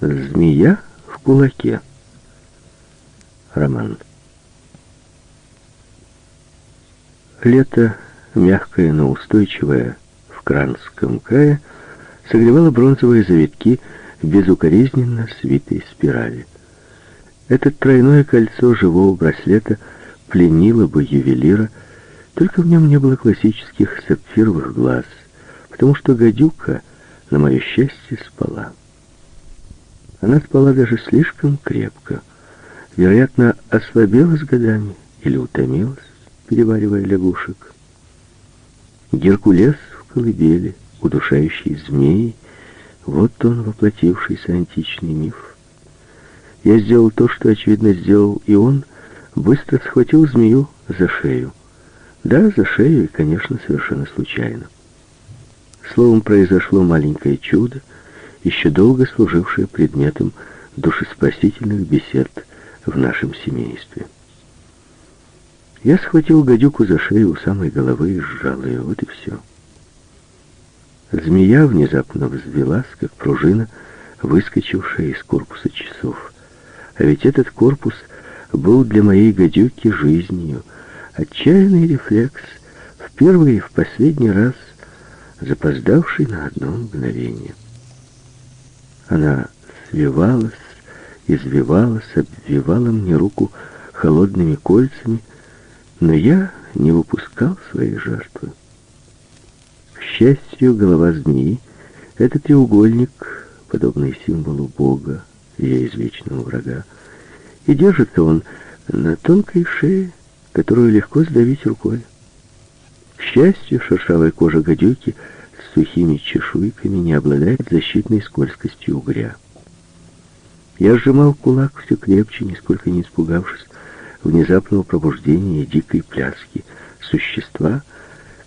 Змея в кулаке. Роман. Лето, мягкое, но устойчивое, в Кранском крае, согревало бронзовые завитки безукоризненно свитой спирали. Это тройное кольцо живого браслета пленило бы ювелира, только в нем не было классических сапфировых глаз, потому что гадюка, на мое счастье, спала. Она спала даже слишком крепко. Вероятно, ослабела с годами или утомилась, переваривая лягушек. Геркулес в колыбели, удушающий змеи, вот он, воплотившийся античный миф. Я сделал то, что, очевидно, сделал и он, быстро схватил змею за шею. Да, за шею, и, конечно, совершенно случайно. Словом, произошло маленькое чудо, еще долго служившее предметом душеспасительных бесед в нашем семействе. Я схватил гадюку за шею у самой головы и сжал ее, вот и все. Змея внезапно взвелась, как пружина, выскочившая из корпуса часов. А ведь этот корпус был для моей гадюки жизнью. Отчаянный рефлекс, в первый и в последний раз запоздавший на одно мгновение. Она свивалась, извивалась, обвивала мне руку холодными кольцами, но я не выпускал своей жертвы. К счастью, голова змеи — это треугольник, подобный символу Бога, ее извечного врага, и держится он на тонкой шее, которую легко сдавить рукой. К счастью, шершавая кожа гадюки сухими чешуйками не обладает защитной скользкостью угря. Я сжимал кулак все крепче, нисколько не испугавшись внезапного пробуждения и дикой пляски существа,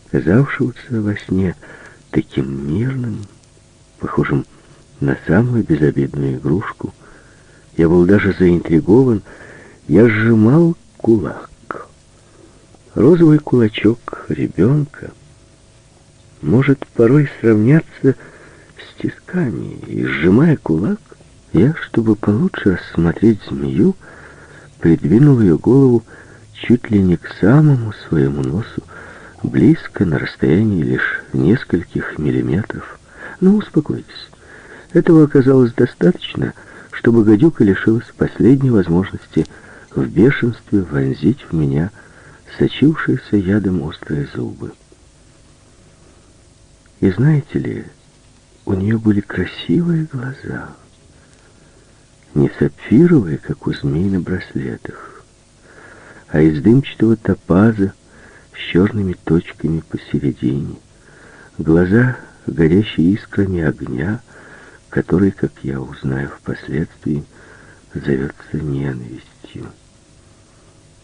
казавшегося во сне таким мирным, похожим на самую безобидную игрушку. Я был даже заинтригован, я сжимал кулак. Розовый кулачок ребенка может порой сравняться с тисками, и, сжимая кулак, я, чтобы получше рассмотреть змею, придвинул ее голову чуть ли не к самому своему носу, близко, на расстоянии лишь нескольких миллиметров. Но успокойтесь, этого оказалось достаточно, чтобы гадюка лишилась последней возможности в бешенстве вонзить в меня сочившиеся ядом острые зубы. И знаете ли, у нее были красивые глаза — не сапфировые, как у змей на браслетах, а из дымчатого топаза с черными точками посередине. Глаза, горящие искрами огня, который, как я узнаю впоследствии, зовется ненавистью.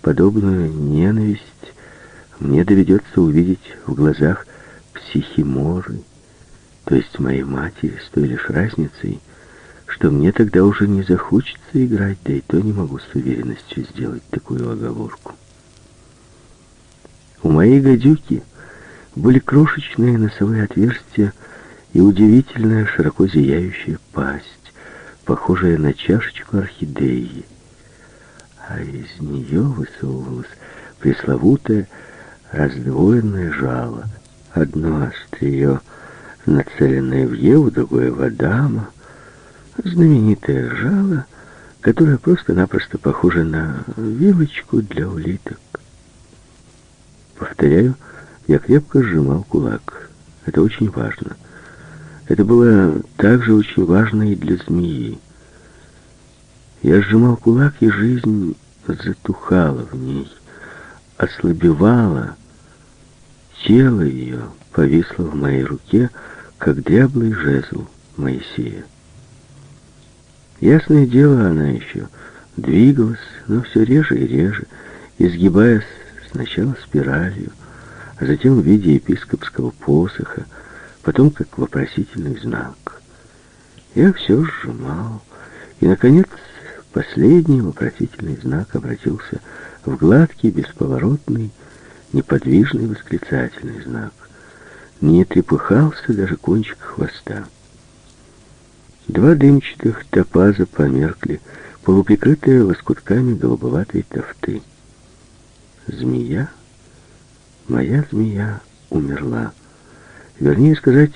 Подобную ненависть мне доведется увидеть в глазах психиморы, то есть моей матери, с той лишь разницей, что мне тогда уже не захочется играть, да и то не могу с уверенностью сделать такую оговорку. У моей гадюки были крошечные носовые отверстия и удивительная широко зияющая пасть, похожая на чашечку орхидеи. А из нее высовывалось пресловутое раздвоенное жало. Одно острие, нацеленное в Еву, другое в Адама, знаменитое жало, которое просто-напросто похоже на вилочку для улиток. Повторяю, я крепко сжимал кулак. Это очень важно. Это было также очень важно и для змеи. Я сжимал кулак, и жизнь затухала в ней, ослабевала. Тело ее повисло в моей руке, как дряблый жезл Моисея. Ясное дело, она еще двигалась, но все реже и реже, изгибаясь сначала спиралью, а затем в виде епископского посоха, потом как вопросительный знак. Я все сжимал, и, наконец, последний вопросительный знак обратился в гладкий, бесповоротный, неподвижный восклицательный знак. Не трепыхался даже кончик хвоста. Два дымчатых топаза померкли, полуприкрытые лоскутками голубоватой тофты. Змея, моя змея, умерла. Вернее сказать,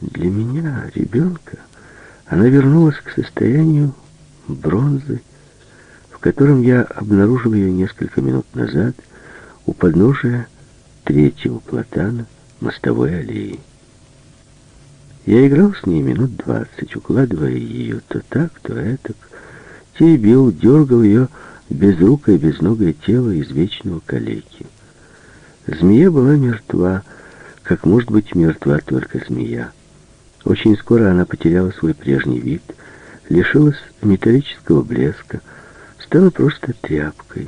для меня, ребенка, она вернулась к состоянию бронзы, в котором я обнаружил ее несколько минут назад у подножия третьего платана мостовой аллеи. Я играл с ней минут двадцать, укладывая ее то так, то этак, теребил, дергал ее безрукое, безногое тело из вечного калеки. Змея была мертва, как может быть мертва только змея. Очень скоро она потеряла свой прежний вид, лишилась металлического блеска, стала просто тряпкой.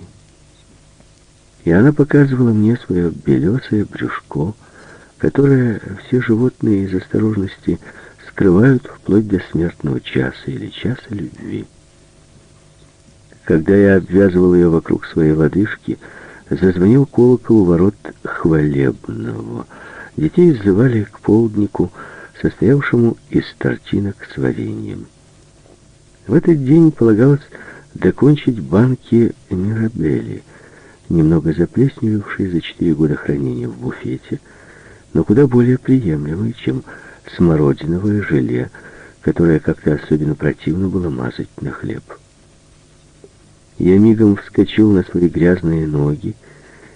И она показывала мне свое белесое брюшко, которое все животные из осторожности скрывают вплоть до смертного часа или часа любви. Когда я обвязывал ее вокруг своей лодыжки, зазвонил колокол у ворот хвалебного. Детей взывали к полднику, состоявшему из тортинок с вареньем. В этот день полагалось докончить банки Мирабели, немного заплесневевшие за четыре года хранения в буфете, но куда более приемлемые, чем смородиновое желе, которое как-то особенно противно было мазать на хлеб. Я мигом вскочил на свои грязные ноги,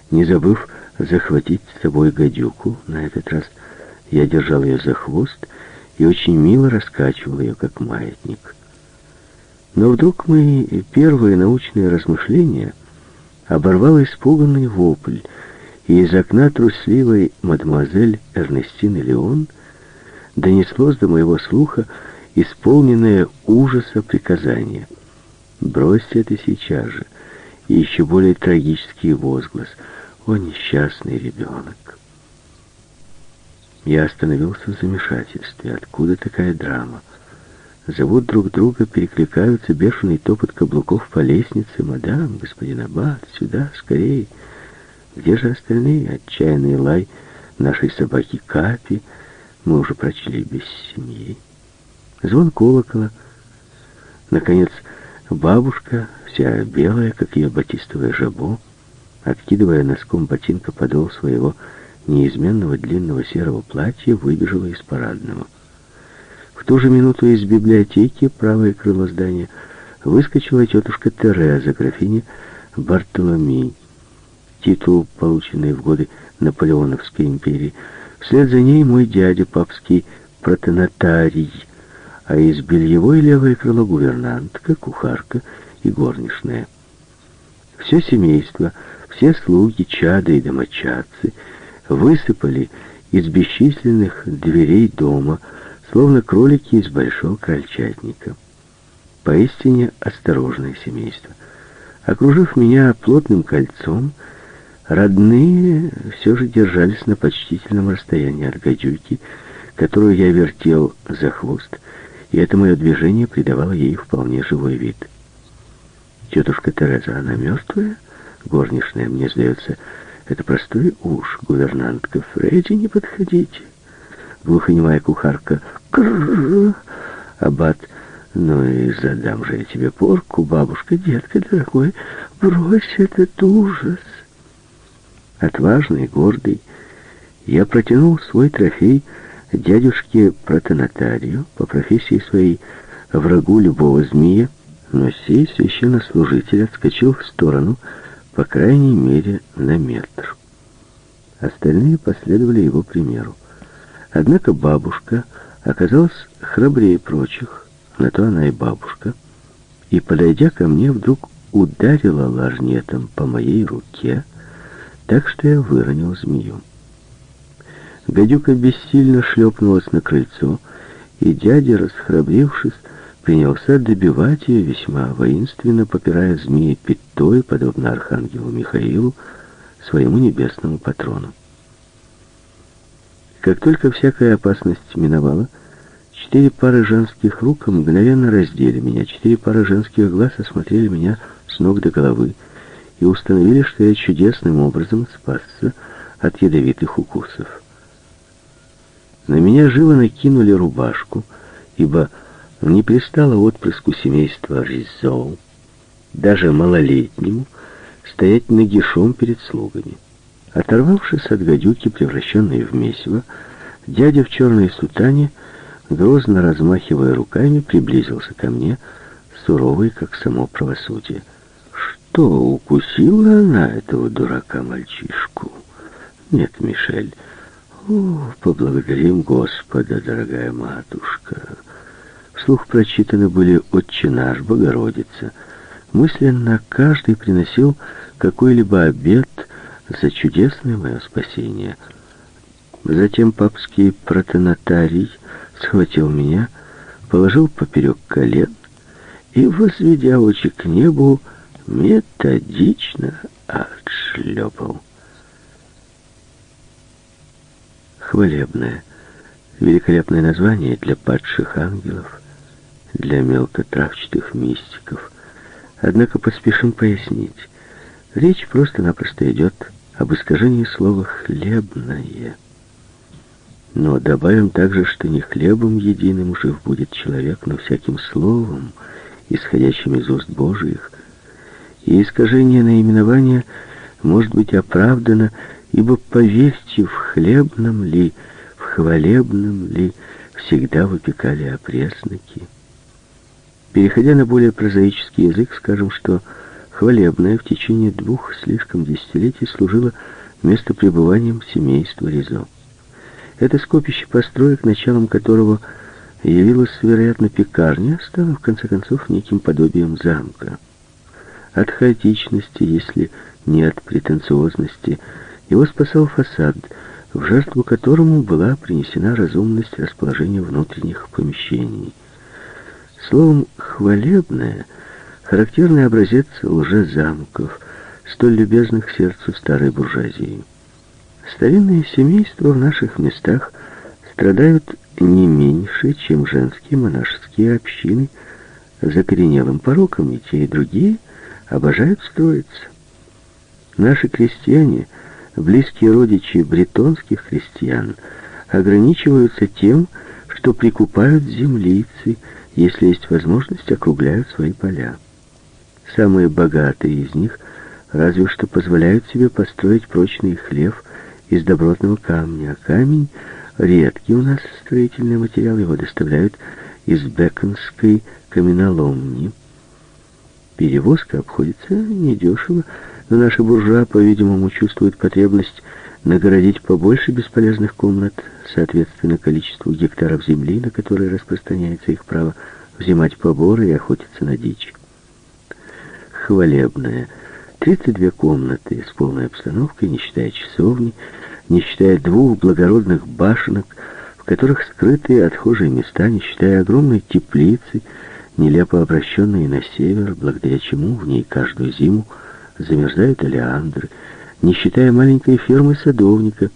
не забыв захватить с собой гадюку, на этот раз я держал ее за хвост и очень мило раскачивал ее, как маятник. Но вдруг мои первые научные размышления оборвал испуганный вопль, и из окна трусливой мадемуазель Эрнестины Леон донеслось до моего слуха исполненное ужаса приказание. «Бросьте это сейчас же!» И еще более трагический возглас. «О, несчастный ребенок!» Я остановился в замешательстве. Откуда такая драма? Зовут друг друга, перекликаются, бешеный топот каблуков по лестнице. «Мадам, господин Аббат, сюда, скорее!» Где же остальные? Отчаянный лай нашей собаки Капи. Мы уже прочли без семьи. Звон колокола. Наконец, бабушка, вся белая, как ее батистовое жабо, откидывая носком ботинка подол своего неизменного длинного серого платья выбежала из парадного. В ту же минуту из библиотеки, правое крыло здания, выскочила тетушка Тереза, графиня Бартоломей. Титул, полученный в годы Наполеоновской империи. Вслед за ней мой дядя, папский протонотарий, а из бельевой левое крыло гувернантка, кухарка и горничная. Все семейство, все слуги, чады и домочадцы — высыпали из бесчисленных дверей дома, словно кролики из большого крольчатника. Поистине осторожное семейство. Окружив меня плотным кольцом, родные все же держались на почтительном расстоянии от гадюки, которую я вертел за хвост, и это мое движение придавало ей вполне живой вид. «Тетушка Тереза, она мертвая?» Горничная, мне сдается, это простой уж, гувернантка. Фредди, не подходите. Глухонемая кухарка. Крррр. Аббат. Ну и задам же я тебе порку, бабушка, детка дорогой. Брось этот ужас. Отважный, гордый, я протянул свой трофей дядюшке протонотарию, по профессии своей врагу любого змея, но сей священнослужитель отскочил в сторону, по крайней мере, на метр. Остальные последовали его примеру. Однако бабушка оказалась храбрее прочих, на то она и бабушка, и, подойдя ко мне, вдруг ударила лажнетом по моей руке, так что я выронил змею. Гадюка бессильно шлепнулась на крыльцо, и дядя, расхрабрившись, принялся добивать ее весьма воинственно, попирая змеи пятой, подобно архангелу Михаилу, своему небесному патрону. Как только всякая опасность миновала, четыре пары женских рук мгновенно раздели меня, четыре пары женских глаз осмотрели меня с ног до головы и установили, что я чудесным образом спасся от ядовитых укусов. На меня живо накинули рубашку, ибо Не пристало отпрыску семейства Ризоу, даже малолетнему, стоять нагишом перед слугами. Оторвавшись от гадюки, превращенной в месиво, дядя в черной сутане, грозно размахивая руками, приблизился ко мне, суровый, как само правосудие. «Что, укусила она этого дурака-мальчишку?» «Нет, Мишель. О, поблагодарим Господа, дорогая матушка!» Вслух прочитаны были «Отче наш», «Богородица». Мысленно каждый приносил какой-либо обед за чудесное мое спасение. Затем папский протонотарий схватил меня, положил поперек колен и, возведя очи к небу, методично отшлепал. Хвалебное, великолепное название для падших ангелов, для мелкотравчатых мистиков. Однако поспешим пояснить. Речь просто-напросто идет об искажении слова «хлебное». Но добавим также, что не хлебом единым жив будет человек, но всяким словом, исходящим из уст Божиих. И искажение наименования может быть оправдано, ибо поверьте, в хлебном ли, в хвалебном ли всегда выпекали опресноки. Переходя на более прозаический язык, скажем, что хвалебное в течение двух слишком десятилетий служило местопребыванием семейства Ризо. Это скопище построек, началом которого явилась, вероятно, пекарня, стало, в конце концов, неким подобием замка. От хаотичности, если не от претенциозности, его спасал фасад, в жертву которому была принесена разумность расположения внутренних помещений. Словом, «хвалебное» — характерный образец лжезамков, столь любезных сердцу старой буржуазии. Старинные семейства в наших местах страдают не меньше, чем женские монашеские общины, закоренелым пороком, и те, и другие обожают строиться. Наши крестьяне, близкие родичи бретонских крестьян, ограничиваются тем, что прикупают землицы, если есть возможность, округляют свои поля. Самые богатые из них разве что позволяют себе построить прочный хлев из добротного камня, а камень редкий у нас строительный материал, его доставляют из Беконской каменоломни. Перевозка обходится недешево, но наши буржуа, по-видимому, чувствуют потребность нагородить побольше бесполезных комнат, соответственно количеству гектаров земли, на которые распространяется их право взимать поборы и охотиться на дичь хвалебная. 32 комнаты с полной обстановкой, не считая часовни, не считая двух благородных башенок, в которых скрытые отхожие места, не считая огромной теплицы, нелепо обращенные на север, благодаря чему в ней каждую зиму замерзают олеандры, не считая маленькой фермы садовника,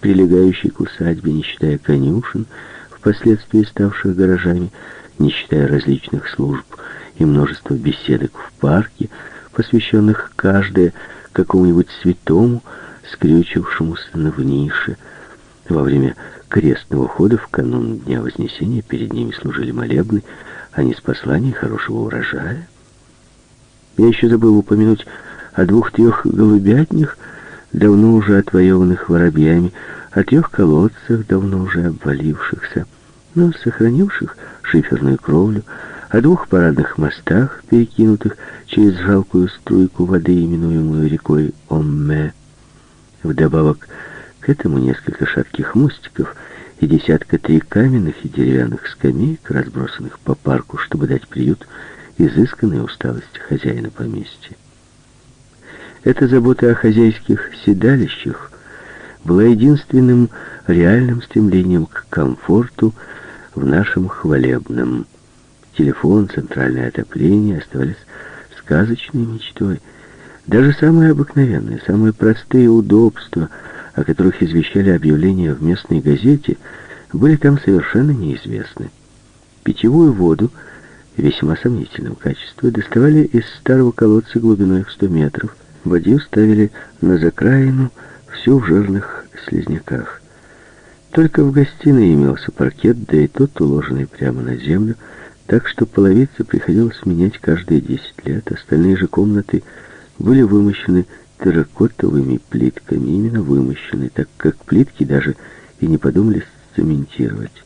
прилегающей к усадьбе, не считая конюшен, впоследствии ставших гаражами, не считая различных служб, и множество беседок в парке, посвященных каждое какому-нибудь святому, скрючившемуся в нише. Во время крестного хода в канун Дня Вознесения перед ними служили молебны, не с посланий хорошего урожая. Я еще забыл упомянуть о двух-трех голубятнях, давно уже отвоеванных воробьями, о трех колодцах, давно уже обвалившихся, но сохранивших шиферную кровлю, о двух парадных мостах, перекинутых через жалкую струйку воды, именуемую рекой Омме. Вдобавок к этому несколько шатких мостиков и десятка три каменных и деревянных скамеек, разбросанных по парку, чтобы дать приют изысканной усталости хозяина поместья. Эта забота о хозяйских седалищах была единственным реальным стремлением к комфорту в нашем хвалебном телефон, центральное отопление оставались сказочной мечтой. Даже самые обыкновенные, самые простые удобства, о которых извещали объявления в местной газете, были там совершенно неизвестны. Питьевую воду весьма сомнительного качества доставали из старого колодца глубиной в 100 метров. Воду ставили на закраину, всю в жирных слизняках. Только в гостиной имелся паркет, да и тот уложенный прямо на землю, так что половицы приходилось менять каждые 10 лет. Остальные же комнаты были вымощены терракотовыми плитками, именно вымощены, так как плитки даже и не подумали цементировать.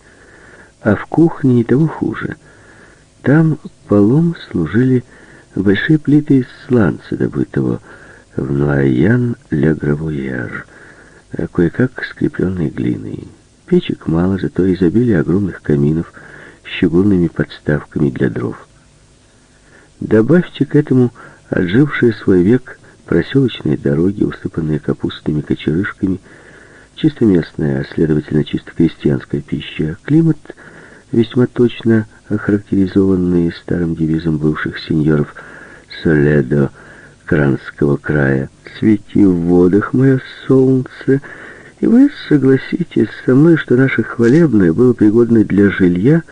А в кухне и того хуже. Там полом служили большие плиты из сланца, добытого в Нуаян-Ле-Гравуяр, а кое-как скрепленной глиной. Печек мало, зато изобилие огромных каминов с чугунными подставками для дров. Добавьте к этому отжившие свой век проселочные дороги, усыпанные капустными кочерышками, чисто местная, а следовательно чисто крестьянская пища, климат — весьма точно охарактеризованные старым девизом бывших сеньоров Соледо Кранского края «Свети в водах, мое солнце», и вы согласитесь со мной, что наше хвалебное было пригодно для жилья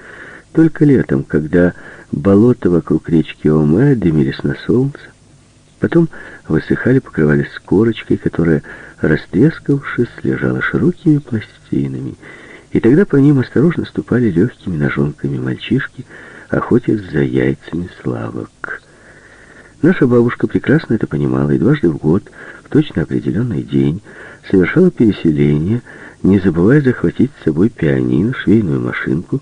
только летом, когда болота вокруг речки Оме дымились на солнце, потом высыхали, покрывались корочкой, которая, растрескавшись, лежала широкими пластинами, и тогда по ним осторожно ступали легкими ножонками мальчишки, охотясь за яйцами славок. Наша бабушка прекрасно это понимала и дважды в год, в точно определенный день, совершала переселение, не забывая захватить с собой пианино, швейную машинку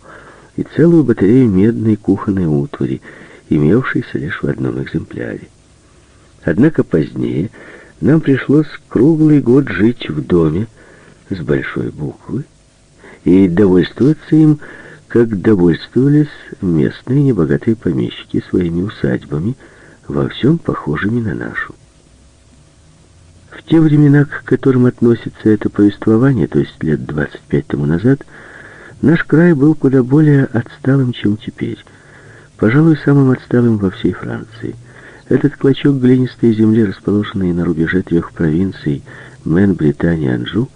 и целую батарею медной кухонной утвари, имевшейся лишь в одном экземпляре. Однако позднее нам пришлось круглый год жить в доме с большой буквы, и довольствоваться им, как довольствовались местные небогатые помещики своими усадьбами, во всем похожими на нашу. В те времена, к которым относится это повествование, то есть лет 25 тому назад, наш край был куда более отсталым, чем теперь. Пожалуй, самым отсталым во всей Франции. Этот клочок глинистой земли, расположенный на рубеже трех провинций Мэн, Британия, Анжу,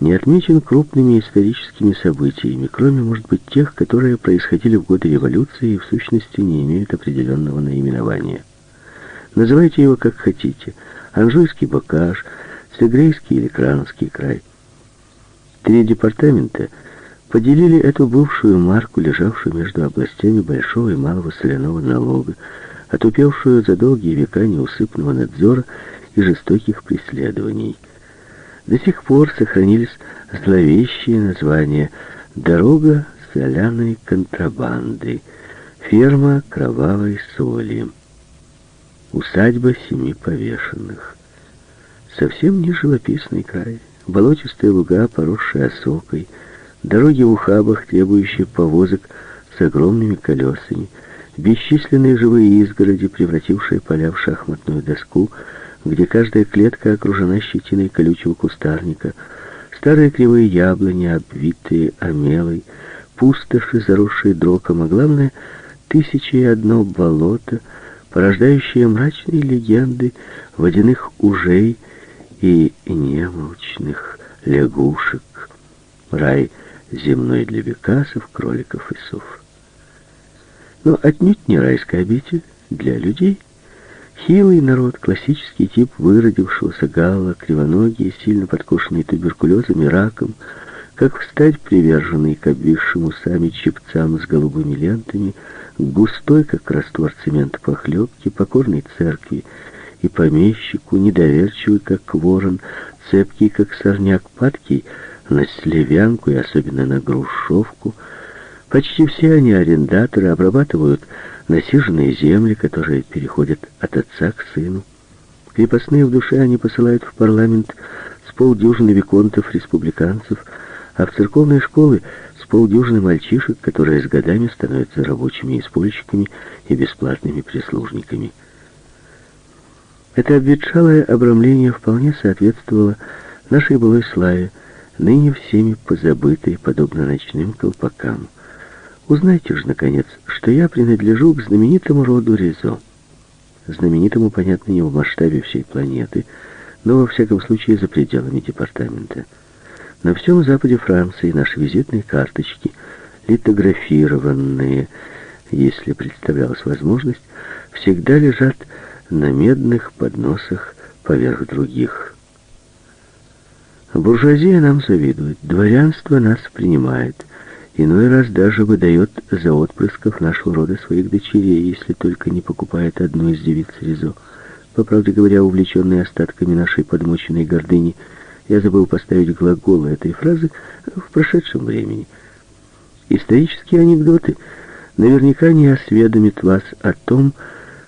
не отмечен крупными историческими событиями, кроме, может быть, тех, которые происходили в годы революции и в сущности не имеют определенного наименования. Называйте его как хотите. Анжуйский Бокаж, Сегрейский или Кранский край. Три департамента поделили эту бывшую марку, лежавшую между областями Большого и Малого соляного налога, отупевшую за долгие века неусыпного надзора и жестоких преследований. До сих пор сохранились зловещие названия «Дорога соляной контрабанды», «Ферма кровавой соли», «Усадьба семи повешенных». Совсем не живописный край. Болотистые луга, поросшие осокой, дороги в ухабах, требующие повозок с огромными колесами, бесчисленные живые изгороди, превратившие поля в шахматную доску — где каждая клетка окружена щетиной колючего кустарника, старые кривые яблони, обвитые омелой, пустоши, заросшие дроком, а главное, тысячи и одно болото, порождающие мрачные легенды водяных ужей и немолчных лягушек, рай земной для бекасов, кроликов и сов. Но отнюдь не райская обитель для людей — Хилый народ, классический тип выродившегося галла, кривоногие, сильно подкошенные туберкулезом и раком, как встать приверженный к обвисшим усами чепцам с голубыми лентами, густой, как раствор цемента похлебки, покорной церкви и помещику, недоверчивый, как ворон, цепкий, как сорняк, падкий на слевянку и особенно на грушевку. Почти все они арендаторы, обрабатывают насиженные земли, которые переходят от отца к сыну. Крепостные в душе они посылают в парламент с полдюжины виконтов-республиканцев, а в церковные школы с полдюжины мальчишек, которые с годами становятся рабочими испольщиками и бесплатными прислужниками. Это обветшалое обрамление вполне соответствовало нашей былой славе, ныне всеми позабытой, подобно ночным колпакам. Узнайте же, наконец, что я принадлежу к знаменитому роду Ризо. Знаменитому, понятно, не в масштабе всей планеты, но, во всяком случае, за пределами департамента. На всем западе Франции наши визитные карточки, литографированные, если представлялась возможность, всегда лежат на медных подносах поверх других. Буржуазия нам завидует, дворянство нас принимает — Иной раз даже выдает за отпрысков нашего рода своих дочерей, если только не покупает одну из девиц Ризо. По правде говоря, увлеченный остатками нашей подмоченной гордыни, я забыл поставить глаголы этой фразы в прошедшем времени. Исторические анекдоты наверняка не осведомят вас о том,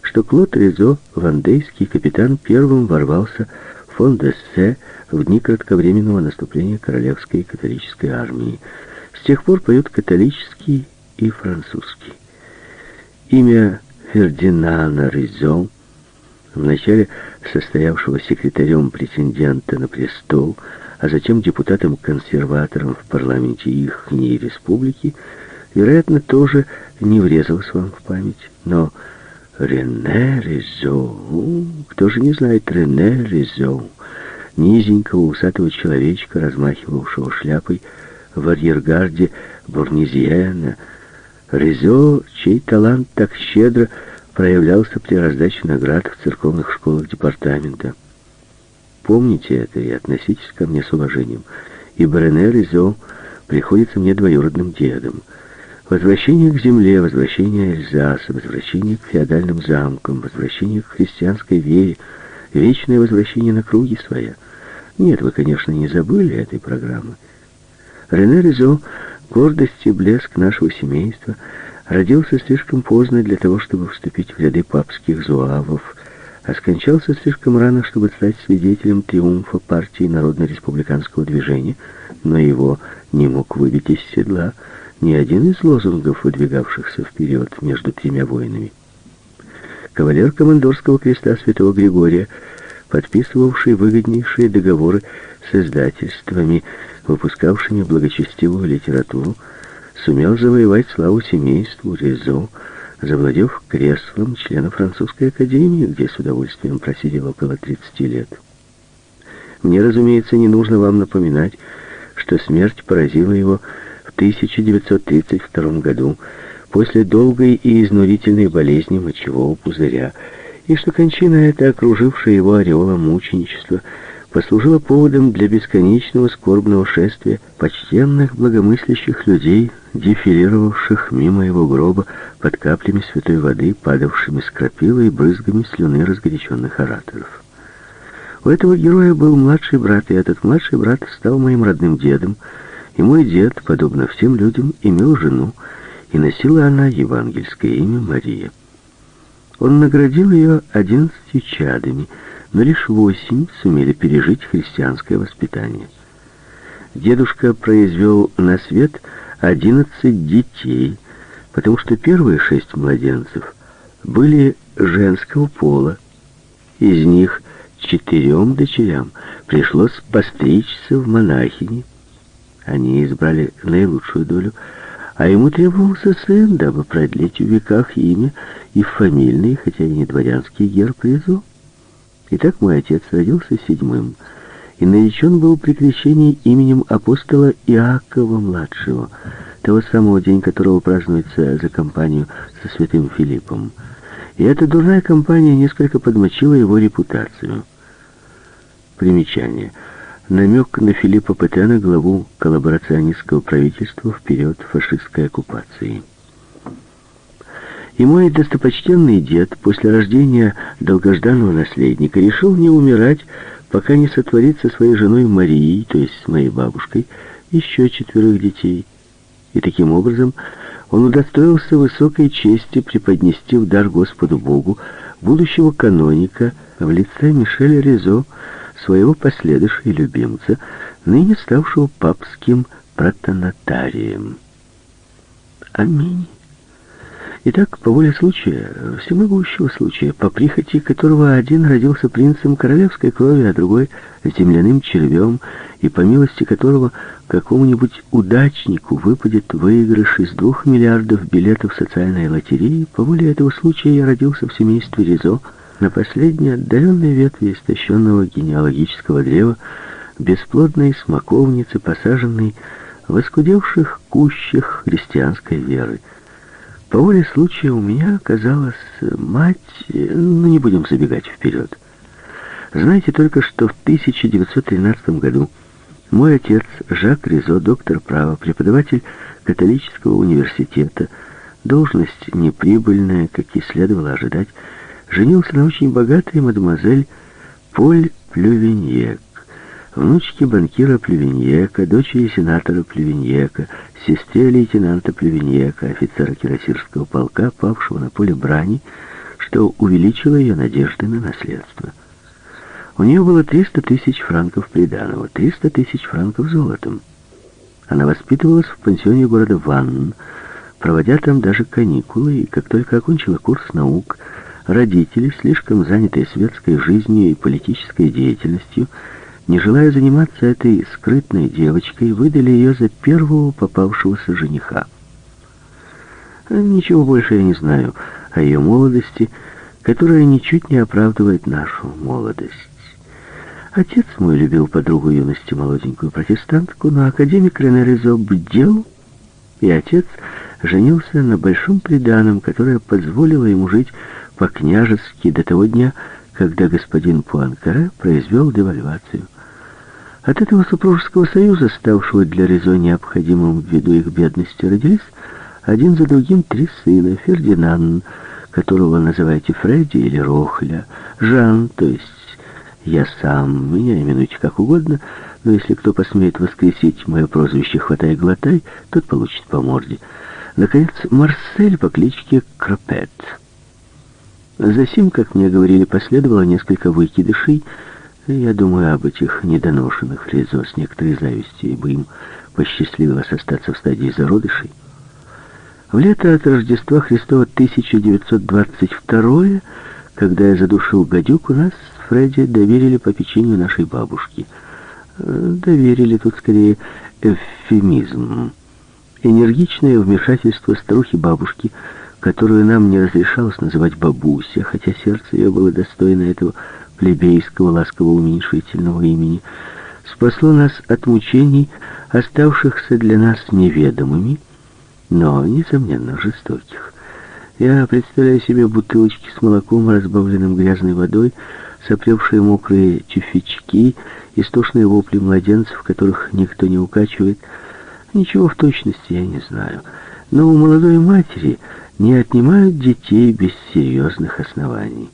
что Клод Ризо, вандейский капитан, первым ворвался в фон Дессе в дни кратковременного наступления королевской католической армии. С тех пор поют католический и французский. Имя Фердинана Ризо, вначале состоявшего секретарем претендента на престол, а затем депутатом-консерватором в парламенте ихней республики, вероятно, тоже не врезалось вам в память. Но Рене Ризо, кто же не знает Рене Ризо, низенького усатого человечка, размахивавшего шляпой, в арьергарде Бурнезиена, Ризо, чей талант так щедро проявлялся при раздаче наград в церковных школах департамента. Помните это и относитесь ко мне с уважением, ибо Рене Ризо приходится мне двоюродным дедом. Возвращение к земле, возвращение Эльзаса, возвращение к феодальным замкам, возвращение к христианской вере, вечное возвращение на круги своя. Нет, вы, конечно, не забыли этой программы. Рене Ризо, гордость и блеск нашего семейства, родился слишком поздно для того, чтобы вступить в ряды папских зуавов, а скончался слишком рано, чтобы стать свидетелем триумфа партии Народно-республиканского движения, но его не мог выбить из седла ни один из лозунгов, выдвигавшихся вперед между тремя войнами. Кавалер командорского креста святого Григория, подписывавший выгоднейшие договоры с издательствами, выпускавшими благочестивую литературу, сумел завоевать славу семейству Резо, завладев креслом члена французской академии, где с удовольствием просидел около 30 лет. Мне, разумеется, не нужно вам напоминать, что смерть поразила его в 1932 году после долгой и изнурительной болезни мочевого пузыря, и что кончина эта, окружившая его ореолом мученичества, послужила поводом для бесконечного скорбного шествия почтенных благомыслящих людей, дефилировавших мимо его гроба под каплями святой воды, падавшими с крапивой и брызгами слюны разгоряченных ораторов. У этого героя был младший брат, и этот младший брат стал моим родным дедом, и мой дед, подобно всем людям, имел жену, и носила она евангельское имя Мария. Он наградил ее одиннадцатью чадами — но лишь восемь сумели пережить христианское воспитание. Дедушка произвел на свет одиннадцать детей, потому что первые шесть младенцев были женского пола. Из них четырем дочерям пришлось постричься в монахини. Они избрали наилучшую долю, а ему требовался сын, дабы продлить в веках имя и фамильный, хотя и не дворянский герб Резо. Итак, мой отец родился седьмым и наречен был при крещении именем апостола Иакова-младшего, того самого день которого празднуется за компанию со святым Филиппом. И эта дурная компания несколько подмочила его репутацию. Примечание. Намек на Филиппа Петена, главу коллаборационистского правительства в период фашистской оккупации. И мой достопочтенный дед после рождения долгожданного наследника решил не умирать, пока не сотворит со своей женой Марией, то есть с моей бабушкой, еще четверых детей. И таким образом он удостоился высокой чести преподнести в дар Господу Богу будущего каноника в лице Мишеля Резо, своего последующего и любимца, ныне ставшего папским протонотарием. Аминь. Итак, по воле случая, всемогущего случая, по прихоти которого один родился принцем королевской крови, а другой — земляным червем, и по милости которого какому-нибудь удачнику выпадет выигрыш из двух миллиардов билетов социальной лотереи, по воле этого случая я родился в семействе Ризо на последней отдаленной ветви истощенного генеалогического древа, бесплодной смоковницы, посаженной в оскудевших кущах христианской веры — по воле случая у меня оказалась мать, ну не будем забегать вперед. Знаете только, что в 1913 году Мой отец, Жак Ризо, доктор права, преподаватель католического университета, должность неприбыльная, как и следовало ожидать, женился на очень богатой мадемуазель Поль Плювеньек, внучке банкира Плювеньека, дочери сенатора Плювеньека, сестре лейтенанта Плювеньека, офицера кирасирского полка, павшего на поле брани, что увеличило ее надежды на наследство. У нее было 300 тысяч франков приданого, 300 тысяч франков золотом. Она воспитывалась в пансионе города Ванн, проводя там даже каникулы, и как только окончила курс наук, родители, слишком занятые светской жизнью и политической деятельностью, не желая заниматься этой скрытной девочкой, выдали ее за первого попавшегося жениха. Ничего больше я не знаю о ее молодости, которая ничуть не оправдывает нашу молодость. Отец мой любил подругу юности, молоденькую протестантку, но академик Рене Резо бдел, и отец женился на большом приданом, которое позволило ему жить по-княжески до того дня, когда господин Пуанкаре произвел девальвацию. От этого супружеского союза, ставшего для Резо необходимым ввиду их бедности, родились один за другим три сына. Фердинанд, которого называете Фредди или Рохля, Жан, то есть я сам, меня именуйте как угодно, но если кто посмеет воскресить мое прозвище «Хватай-глотай», тот получит по морде. Наконец, Марсель по кличке Кропет. Засим, как мне говорили, последовало несколько выкидышей. Я думаю об этих недоношенных Резо с некоторой завистью, ибо им посчастливилось остаться в стадии зародышей. В лето от Рождества Христова 1922 когда я задушил гадюку, нас Фредди доверили по печенью нашей бабушки. Э, доверили тут скорее эвфемизм. Энергичное вмешательство старухи-бабушки, которую нам не разрешалось называть бабуся, хотя сердце ее было достойно этого плебейского ласкового уменьшительного имени, спасло нас от мучений, оставшихся для нас неведомыми, но, несомненно, жестоких. Я представляю себе бутылочки с молоком, разбавленным грязной водой, сопревшие мокрые тюфячки, истошные вопли младенцев, которых никто не укачивает. Ничего в точности я не знаю. Но у молодой матери не отнимают детей без серьезных оснований.